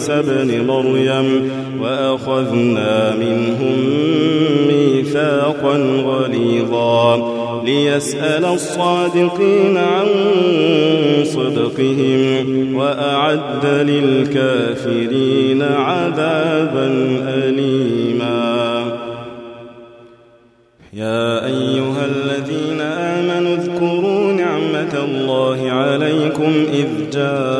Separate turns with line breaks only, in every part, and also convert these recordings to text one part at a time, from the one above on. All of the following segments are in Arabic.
وعيسى بن مريم وأخذنا منهم ميثاقا غليظا ليسأل الصادقين عن صدقهم وأعد للكافرين عذابا أليما. يا أيها الذين آمنوا اذكروا نعمة الله عليكم إذ جاءتكم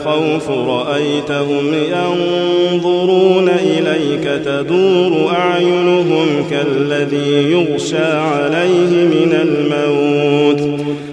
الخوف رأيتهم ينظرون إليك تدور أعينهم كالذي يغشى عليه من الموت.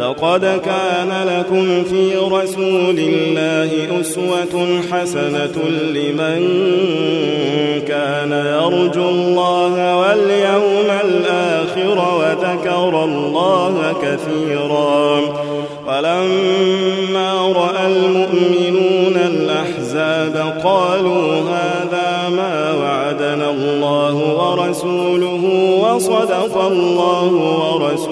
لقد كان لكم في رسول الله أسوة حسنة لمن كان يرجو الله واليوم الآخر وذكر الله كثيرا. ولما رأى المؤمنون الأحزاب قالوا هذا ما وعدنا الله ورسوله وصدق الله ورسوله.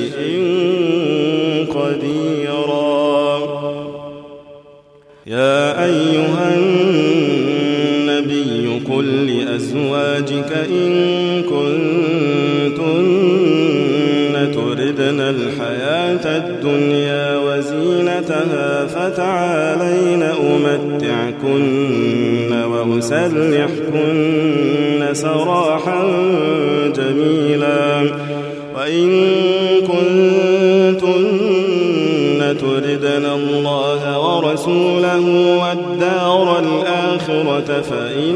قل لأزواجك إن كنتن تردن الحياة الدنيا وزينتها فتعالين أمتعكن وأسرحكن سراحا جميلا وإن كنتن تردن الله ورسوله والدار الآخرة فإن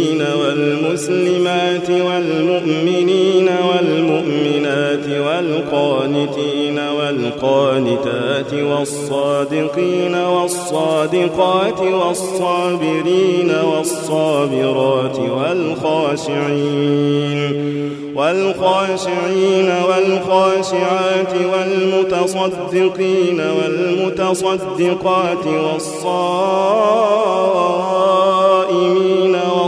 المسلمين والمسلمات والمؤمنين والمؤمنات والقانتين والقانتات والصادقين والصادقات والصابرين والصابرات والخاشعين والخاشعين والخاشعات والمتصدقين والمتصدقات والصائمين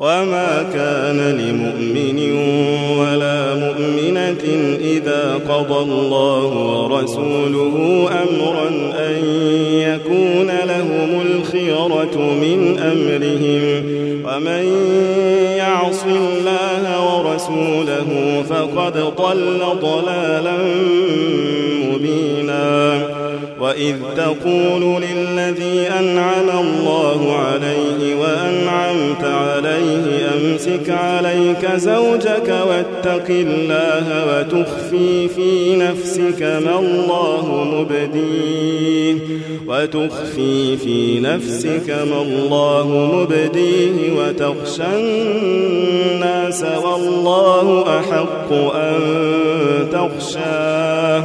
وما كان لمؤمن ولا مؤمنة إذا قضى الله ورسوله أمرا أن يكون لهم الخيرة من أمرهم. ومن يعص الله ورسوله فقد ضل ضلالا مبينا. وإذ تقول للذي أنعم الله عليه وأنعمت عليه أمسك عليك زوجك واتق الله وتخفي في نفسك ما الله مبديه وتخفي في نفسك ما الله مبديه وتخشى الناس والله أحق أن تخشاه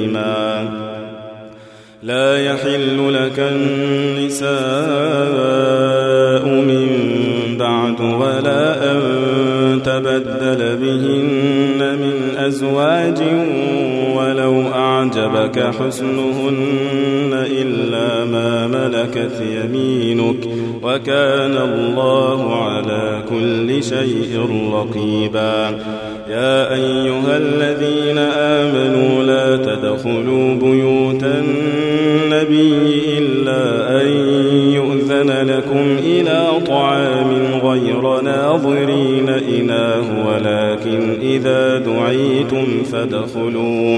أعجبك حسنهن إلا ما ملكت يمينك وكان الله على كل شيء رقيبا. يا أيها الذين آمنوا لا تدخلوا بيوت النبي إلا أن يؤذن لكم إلى طعام غير ناظرين إناه ولكن إذا دعيتم فادخلوا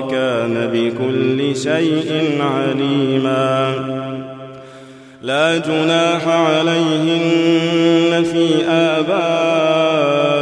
كان بكل شيء عليما. لا جناح عليهن في آبائهن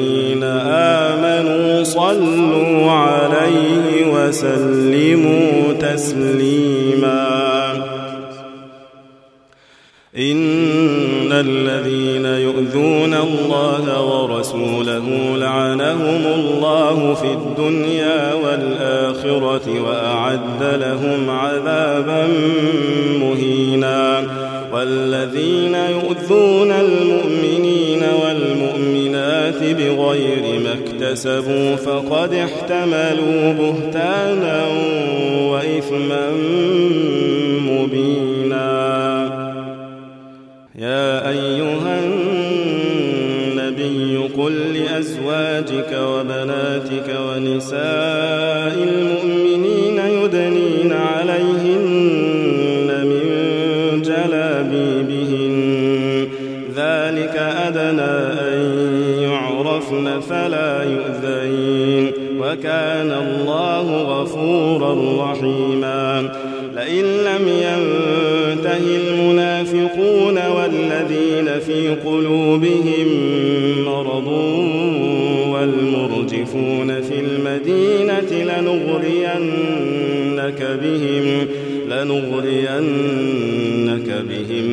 الذين آمنوا صلوا عليه وسلموا تسليما.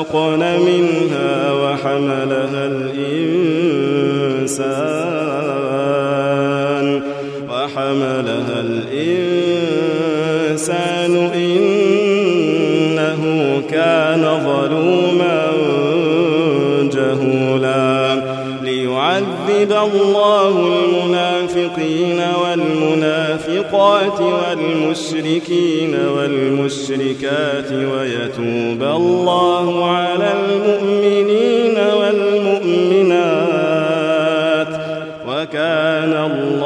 وأشفقن منها وحملها الإنسان. وحملها الإنسان إنه كان ظلوما جهولا. ليعذب الله المنافقين والمنافقات والمشركين والمشركات ويتوب الله على المؤمنين والمؤمنات وكان الله